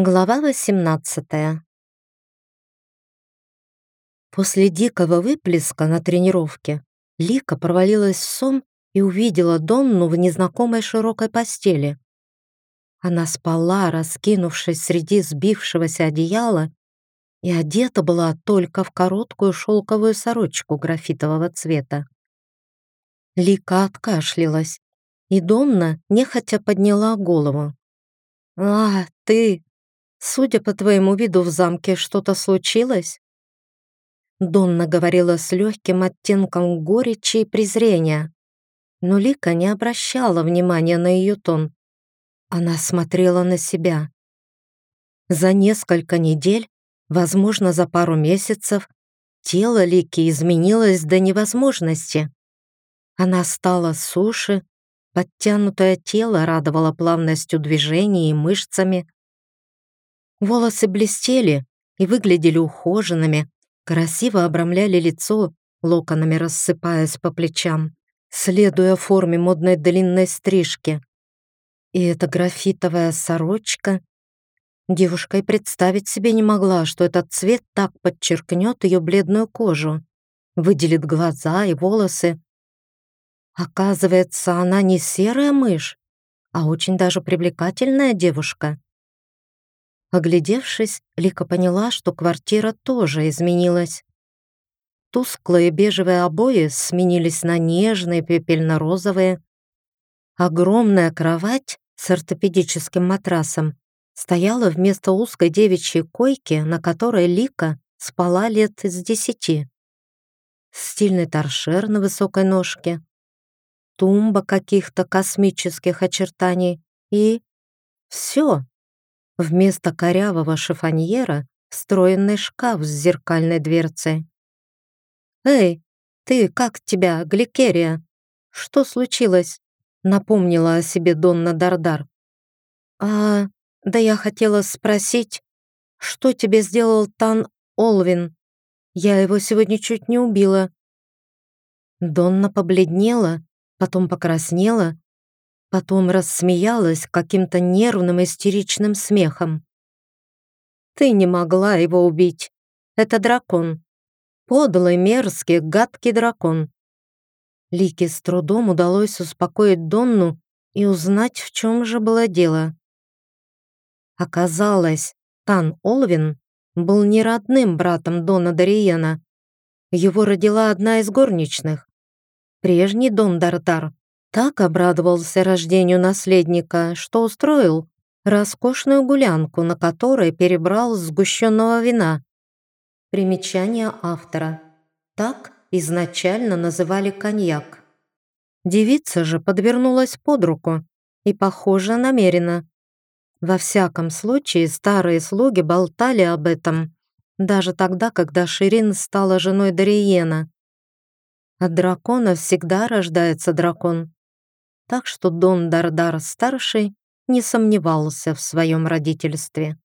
Глава 18 После дикого выплеска на тренировке Лика провалилась в сон и увидела Донну в незнакомой широкой постели. Она спала, раскинувшись среди сбившегося одеяла, и одета была только в короткую шелковую сорочку графитового цвета. Лика откашлялась, и Донна нехотя подняла голову. «А, ты!» Судя по твоему виду в замке, что-то случилось?» Донна говорила с легким оттенком горечи и презрения. Но Лика не обращала внимания на ее тон. Она смотрела на себя. За несколько недель, возможно, за пару месяцев, тело Лики изменилось до невозможности. Она стала суше, подтянутое тело радовало плавностью движений и мышцами, Волосы блестели и выглядели ухоженными, красиво обрамляли лицо, локонами рассыпаясь по плечам, следуя форме модной длинной стрижки. И эта графитовая сорочка. Девушка и представить себе не могла, что этот цвет так подчеркнет ее бледную кожу, выделит глаза и волосы. Оказывается, она не серая мышь, а очень даже привлекательная девушка. Оглядевшись, Лика поняла, что квартира тоже изменилась. Тусклые бежевые обои сменились на нежные пепельно-розовые. Огромная кровать с ортопедическим матрасом стояла вместо узкой девичьей койки, на которой Лика спала лет из десяти. Стильный торшер на высокой ножке, тумба каких-то космических очертаний и... Все, Вместо корявого шифоньера встроенный шкаф с зеркальной дверцей. «Эй, ты, как тебя, Гликерия? Что случилось?» Напомнила о себе Донна Дардар. «А, да я хотела спросить, что тебе сделал Тан Олвин? Я его сегодня чуть не убила». Донна побледнела, потом покраснела Потом рассмеялась каким-то нервным истеричным смехом. «Ты не могла его убить. Это дракон. Подлый, мерзкий, гадкий дракон». Лике с трудом удалось успокоить Донну и узнать, в чем же было дело. Оказалось, Тан Олвин был не родным братом Дона Дариена. Его родила одна из горничных. Прежний Дон Дартар так обрадовался рождению наследника, что устроил роскошную гулянку, на которой перебрал сгущенного вина. Примечание автора. Так изначально называли коньяк. Девица же подвернулась под руку и, похоже, намеренно. Во всяком случае, старые слуги болтали об этом, даже тогда, когда Ширин стала женой Дариена. От дракона всегда рождается дракон так что Дон Дардар-старший не сомневался в своем родительстве.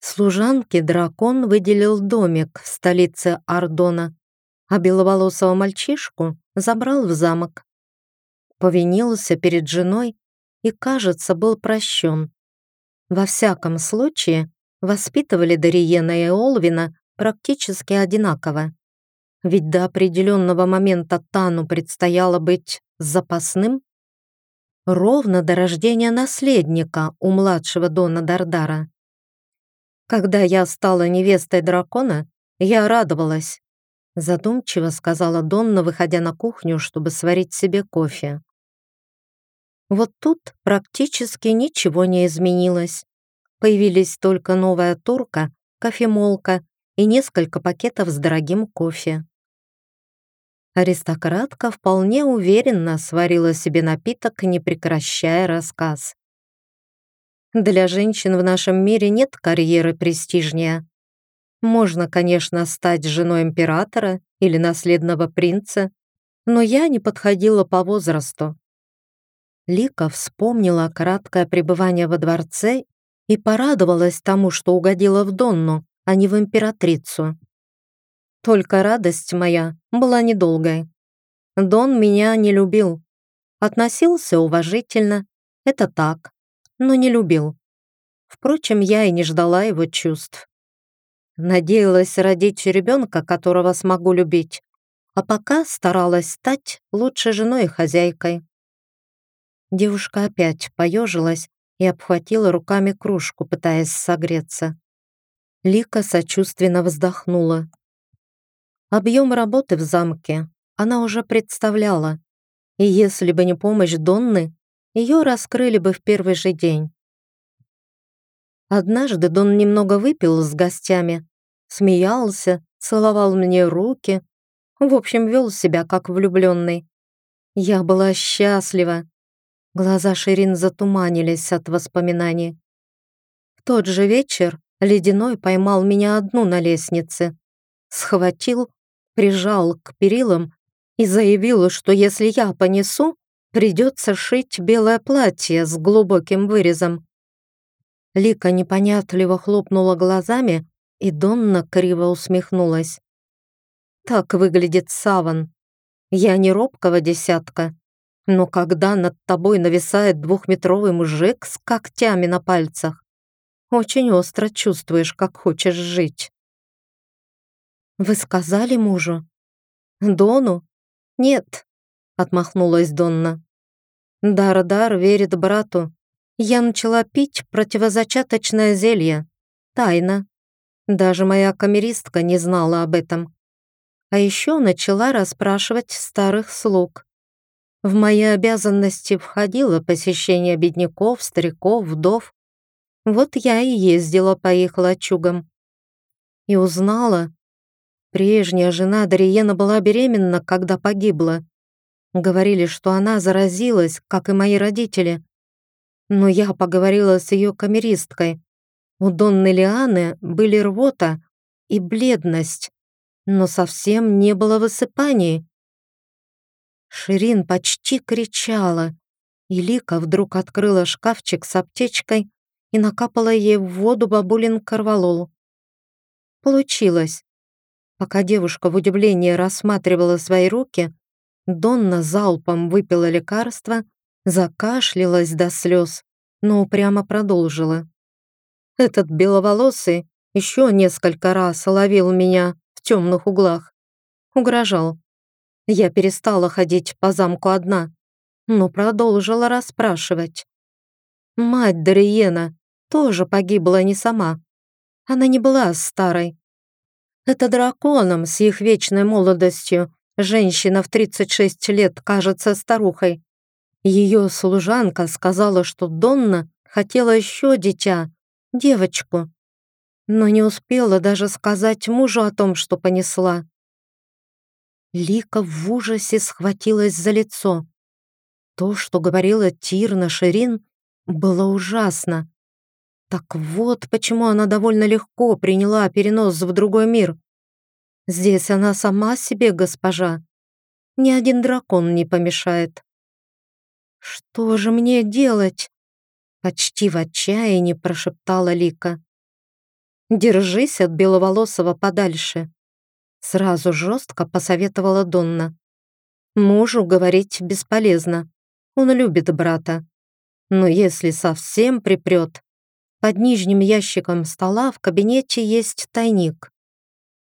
Служанке дракон выделил домик в столице Ардона, а беловолосого мальчишку забрал в замок. Повинился перед женой и, кажется, был прощен. Во всяком случае, воспитывали Дариена и Олвина практически одинаково. Ведь до определенного момента Тану предстояло быть запасным? Ровно до рождения наследника у младшего Дона Дардара. Когда я стала невестой дракона, я радовалась. Задумчиво сказала Донна, выходя на кухню, чтобы сварить себе кофе. Вот тут практически ничего не изменилось. Появились только новая турка, кофемолка и несколько пакетов с дорогим кофе. Аристократка вполне уверенно сварила себе напиток, не прекращая рассказ. Для женщин в нашем мире нет карьеры престижнее. Можно, конечно, стать женой императора или наследного принца, но я не подходила по возрасту. Лика вспомнила краткое пребывание во дворце и порадовалась тому, что угодила в Донну, а не в императрицу. Только радость моя была недолгой. Дон меня не любил. Относился уважительно, это так, но не любил. Впрочем, я и не ждала его чувств. Надеялась родить ребенка, которого смогу любить, а пока старалась стать лучшей женой и хозяйкой. Девушка опять поежилась и обхватила руками кружку, пытаясь согреться. Лика сочувственно вздохнула. Объем работы в замке она уже представляла, и если бы не помощь Донны, ее раскрыли бы в первый же день. Однажды Дон немного выпил с гостями, смеялся, целовал мне руки, в общем, вел себя как влюбленный. Я была счастлива. Глаза Ширин затуманились от воспоминаний. В тот же вечер Ледяной поймал меня одну на лестнице, схватил, прижал к перилам и заявил, что если я понесу, придется шить белое платье с глубоким вырезом. Лика непонятливо хлопнула глазами, и Донна криво усмехнулась. «Так выглядит саван. Я не робкого десятка, но когда над тобой нависает двухметровый мужик с когтями на пальцах, очень остро чувствуешь, как хочешь жить». «Вы сказали мужу?» «Дону?» «Нет», — отмахнулась Донна. «Дар-дар верит брату, я начала пить противозачаточное зелье. Тайна. Даже моя камеристка не знала об этом. А еще начала расспрашивать старых слуг. В мои обязанности входило посещение бедняков, стариков, вдов. Вот я и ездила по их лачугам. И узнала, прежняя жена Дариена была беременна, когда погибла. Говорили, что она заразилась, как и мои родители, но я поговорила с ее камеристкой. У Донны Лианы были рвота и бледность, но совсем не было высыпаний. Ширин почти кричала, и Лика вдруг открыла шкафчик с аптечкой и накапала ей в воду бабулин корвалол. Получилось. Пока девушка в удивлении рассматривала свои руки, Донна залпом выпила лекарство закашлялась до слез, но упрямо продолжила. Этот беловолосый еще несколько раз ловил меня в темных углах. Угрожал. Я перестала ходить по замку одна, но продолжила расспрашивать. Мать Дариена тоже погибла не сама. Она не была старой. Это драконом с их вечной молодостью женщина в 36 лет кажется старухой. Ее служанка сказала, что Донна хотела еще дитя, девочку, но не успела даже сказать мужу о том, что понесла. Лика в ужасе схватилась за лицо. То, что говорила Тирна Ширин, было ужасно. Так вот, почему она довольно легко приняла перенос в другой мир. Здесь она сама себе госпожа. Ни один дракон не помешает. «Что же мне делать?» Почти в отчаянии прошептала Лика. «Держись от Беловолосого подальше», сразу жестко посоветовала Донна. Мужу говорить бесполезно. Он любит брата. Но если совсем припрет, под нижним ящиком стола в кабинете есть тайник.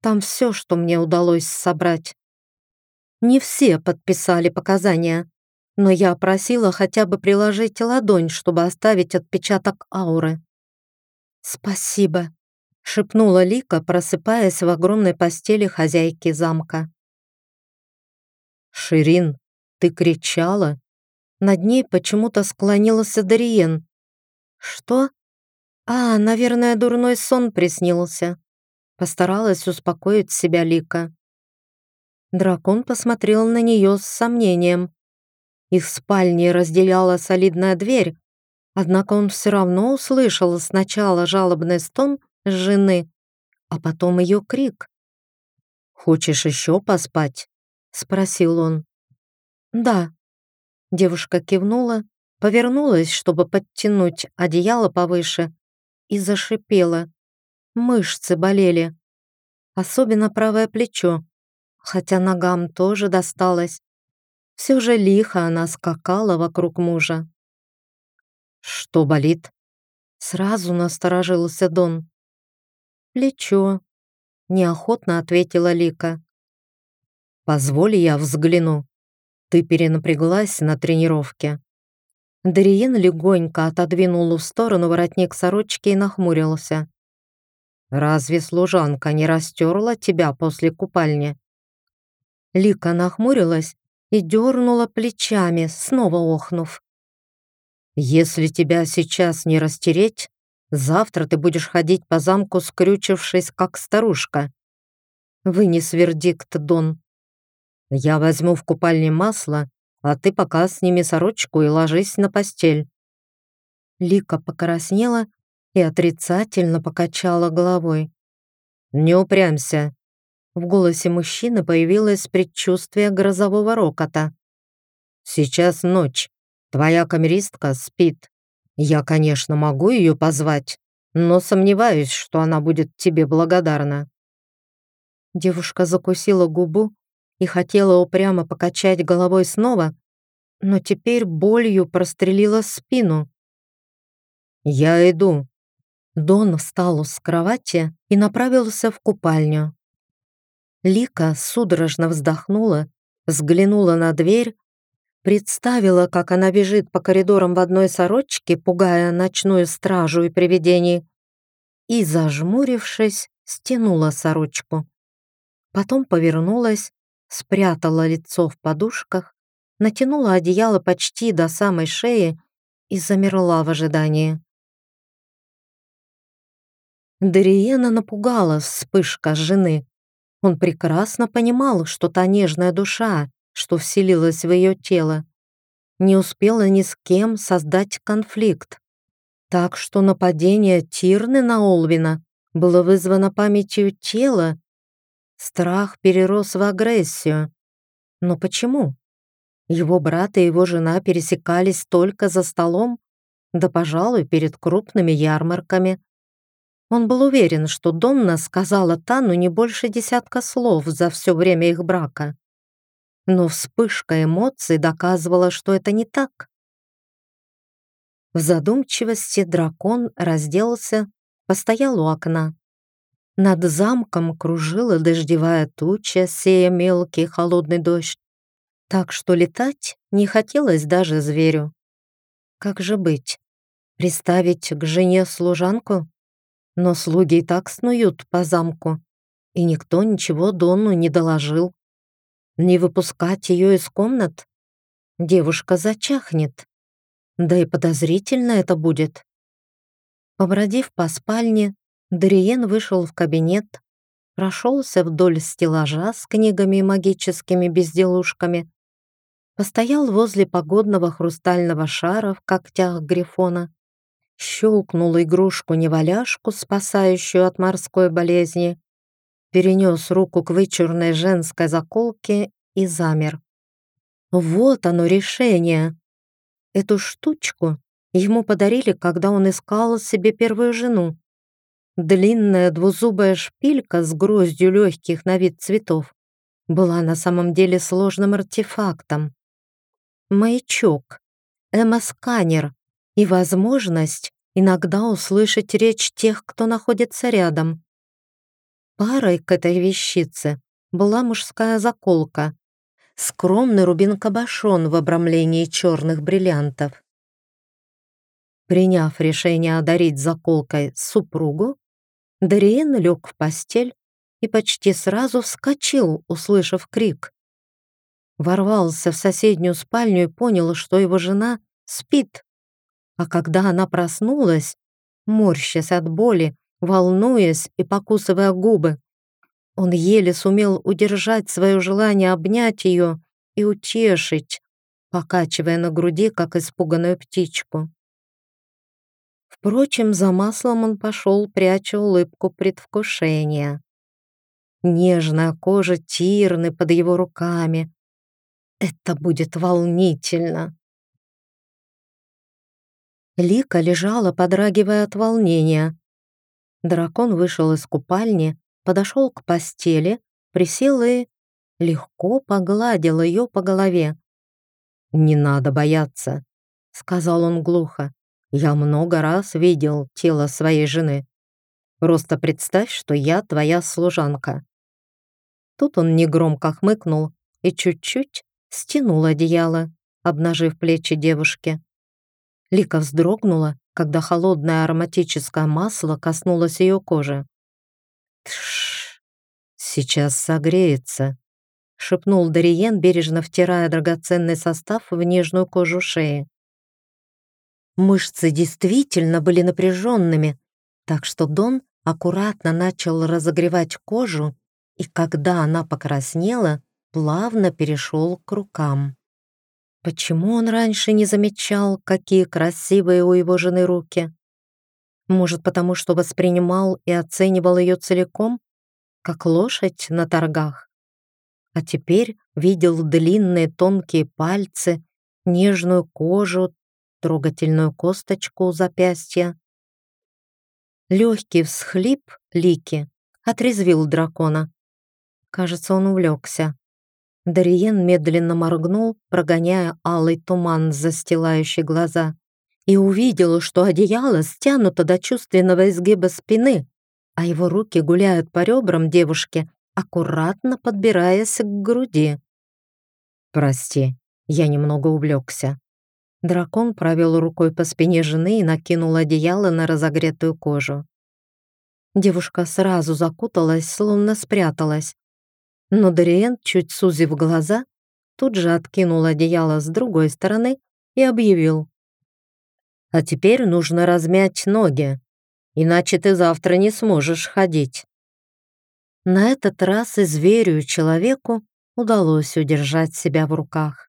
Там все, что мне удалось собрать. Не все подписали показания, но я просила хотя бы приложить ладонь, чтобы оставить отпечаток ауры. «Спасибо», — шепнула Лика, просыпаясь в огромной постели хозяйки замка. «Ширин, ты кричала?» Над ней почему-то склонился Дариен. «Что?» «А, наверное, дурной сон приснился». Постаралась успокоить себя Лика. Дракон посмотрел на нее с сомнением. Их спальни разделяла солидная дверь, однако он все равно услышал сначала жалобный стон жены, а потом ее крик. «Хочешь еще поспать?» — спросил он. «Да». Девушка кивнула, повернулась, чтобы подтянуть одеяло повыше, и зашипела. Мышцы болели, особенно правое плечо, хотя ногам тоже досталось. Все же лихо она скакала вокруг мужа. «Что болит?» Сразу насторожился Дон. «Плечо», — неохотно ответила Лика. «Позволь я взгляну. Ты перенапряглась на тренировке». Дариен легонько отодвинул в сторону воротник сорочки и нахмурился. «Разве служанка не растерла тебя после купальни?» Лика нахмурилась и дернула плечами, снова охнув. «Если тебя сейчас не растереть, завтра ты будешь ходить по замку, скрючившись, как старушка». Вынес вердикт Дон. «Я возьму в купальне масло а ты пока сними сорочку и ложись на постель». Лика покраснела и отрицательно покачала головой. «Не упрямься». В голосе мужчины появилось предчувствие грозового рокота. «Сейчас ночь. Твоя камеристка спит. Я, конечно, могу ее позвать, но сомневаюсь, что она будет тебе благодарна». Девушка закусила губу и хотела упрямо покачать головой снова, но теперь болью прострелила спину. «Я иду». Дон встал с кровати и направился в купальню. Лика судорожно вздохнула, взглянула на дверь, представила, как она бежит по коридорам в одной сорочке, пугая ночную стражу и привидений, и, зажмурившись, стянула сорочку. Потом повернулась спрятала лицо в подушках, натянула одеяло почти до самой шеи и замерла в ожидании. Дариена напугала вспышка жены. Он прекрасно понимал, что та нежная душа, что вселилась в ее тело, не успела ни с кем создать конфликт. Так что нападение Тирны на Олвина было вызвано памятью тела Страх перерос в агрессию. Но почему? Его брат и его жена пересекались только за столом, да, пожалуй, перед крупными ярмарками. Он был уверен, что Донна сказала Тану не больше десятка слов за все время их брака. Но вспышка эмоций доказывала, что это не так. В задумчивости дракон разделся, постоял у окна. Над замком кружила дождевая туча, сея мелкий холодный дождь, так что летать не хотелось даже зверю. Как же быть? Приставить к жене служанку? Но слуги и так снуют по замку, и никто ничего Донну не доложил. Не выпускать ее из комнат? Девушка зачахнет. Да и подозрительно это будет. Побродив по спальне, Дариен вышел в кабинет, прошелся вдоль стеллажа с книгами и магическими безделушками, постоял возле погодного хрустального шара в когтях грифона, щелкнул игрушку-неваляшку, спасающую от морской болезни, перенес руку к вычурной женской заколке и замер. Вот оно решение. Эту штучку ему подарили, когда он искал себе первую жену. Длинная двузубая шпилька с гроздью легких на вид цветов была на самом деле сложным артефактом. Маячок, эмосканер и возможность иногда услышать речь тех, кто находится рядом. Парой к этой вещице была мужская заколка, скромный рубин-кабошон в обрамлении черных бриллиантов. Приняв решение одарить заколкой супругу, Дариен лег в постель и почти сразу вскочил, услышав крик. Ворвался в соседнюю спальню и понял, что его жена спит. А когда она проснулась, морщась от боли, волнуясь и покусывая губы, он еле сумел удержать свое желание обнять ее и утешить, покачивая на груди, как испуганную птичку. Впрочем, за маслом он пошел, пряча улыбку предвкушения. Нежная кожа Тирны под его руками. Это будет волнительно. Лика лежала, подрагивая от волнения. Дракон вышел из купальни, подошел к постели, присел и легко погладил ее по голове. «Не надо бояться», — сказал он глухо. Я много раз видел тело своей жены. Просто представь, что я твоя служанка». Тут он негромко хмыкнул и чуть-чуть стянул одеяло, обнажив плечи девушки. Лика вздрогнула, когда холодное ароматическое масло коснулось ее кожи. «Тш, сейчас согреется», — шепнул Дариен, бережно втирая драгоценный состав в нежную кожу шеи. Мышцы действительно были напряженными, так что Дон аккуратно начал разогревать кожу, и когда она покраснела, плавно перешел к рукам. Почему он раньше не замечал, какие красивые у его жены руки? Может, потому что воспринимал и оценивал ее целиком, как лошадь на торгах? А теперь видел длинные тонкие пальцы, нежную кожу, трогательную косточку у запястья. Легкий всхлип Лики отрезвил дракона. Кажется, он увлекся. Дариен медленно моргнул, прогоняя алый туман, застилающий глаза, и увидел, что одеяло стянуто до чувственного изгиба спины, а его руки гуляют по ребрам девушки, аккуратно подбираясь к груди. «Прости, я немного увлекся». Дракон провел рукой по спине жены и накинул одеяло на разогретую кожу. Девушка сразу закуталась, словно спряталась, но Дориен, чуть сузив глаза, тут же откинул одеяло с другой стороны и объявил. «А теперь нужно размять ноги, иначе ты завтра не сможешь ходить». На этот раз и зверю, и человеку удалось удержать себя в руках.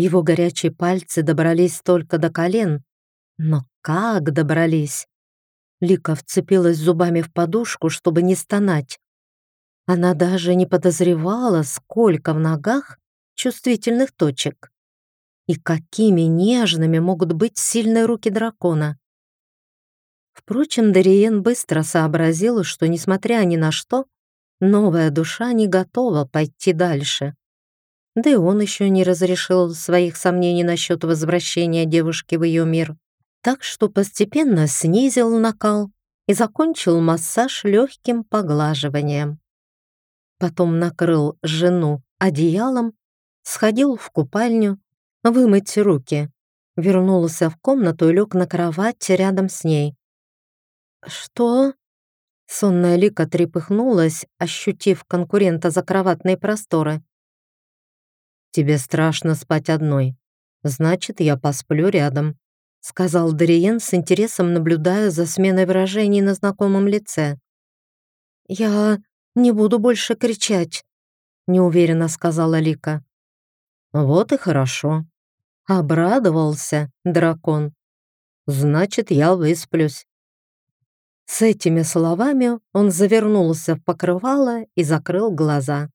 Его горячие пальцы добрались только до колен, но как добрались? Лика вцепилась зубами в подушку, чтобы не стонать. Она даже не подозревала, сколько в ногах чувствительных точек. И какими нежными могут быть сильные руки дракона. Впрочем, Дариен быстро сообразил, что, несмотря ни на что, новая душа не готова пойти дальше. Да и он еще не разрешил своих сомнений насчет возвращения девушки в ее мир. Так что постепенно снизил накал и закончил массаж легким поглаживанием потом накрыл жену одеялом, сходил в купальню, вымыть руки, вернулся в комнату и лег на кровать рядом с ней. «Что?» Сонная Лика трепыхнулась, ощутив конкурента за кроватные просторы. «Тебе страшно спать одной. Значит, я посплю рядом», сказал Дариен с интересом, наблюдая за сменой выражений на знакомом лице. «Я... «Не буду больше кричать», — неуверенно сказала Лика. «Вот и хорошо», — обрадовался дракон. «Значит, я высплюсь». С этими словами он завернулся в покрывало и закрыл глаза.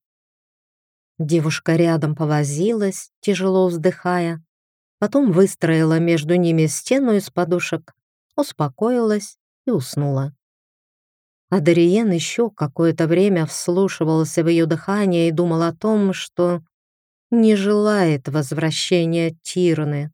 Девушка рядом повозилась, тяжело вздыхая, потом выстроила между ними стену из подушек, успокоилась и уснула. А Дариен еще какое-то время вслушивался в ее дыхание и думал о том, что не желает возвращения Тирны.